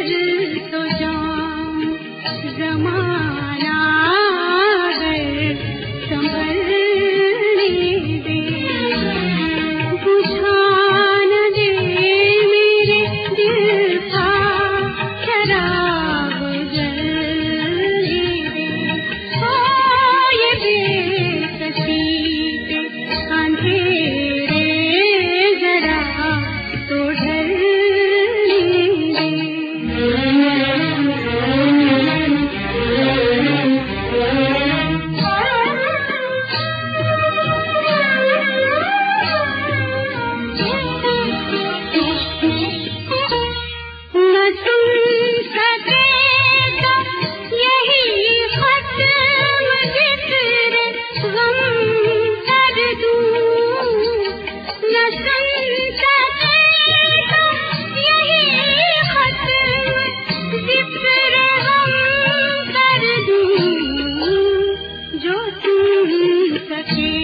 तो जाम जमाना cheese.